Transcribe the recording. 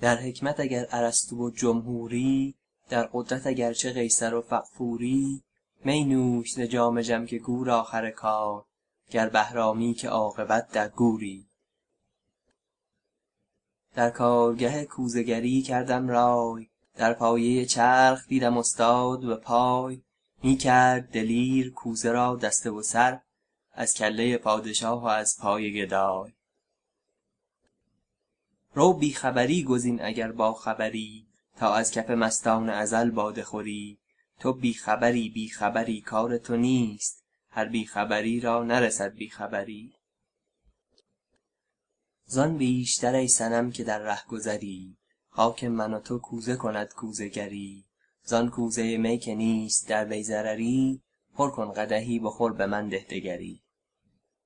در حکمت اگر ارسطو و جمهوری در قدرت اگرچه قیصر و فغفوری می نوش ز جام جم که گور آخر کار گر بهرامی که عاقبت در گوری. در کارگه کوزه گری کردم رای در پایه چرخ دیدم استاد به پای. می کرد دلیر کوزه را دسته و سر از کله پادشاه و از پای گدای. رو بی خبری گزین اگر باخبری تا از کف مستان ازل باده خوری. تو بی خبری بی خبری کار تو نیست هر بی خبری را نرسد بی خبری. زان بیشتر ای صنم که در رهگذری خاک من و تو کوزه کند کوزه گری. زان کوزه می که نیست در وی ضرری پر کن قدحی بخور به من ده دگری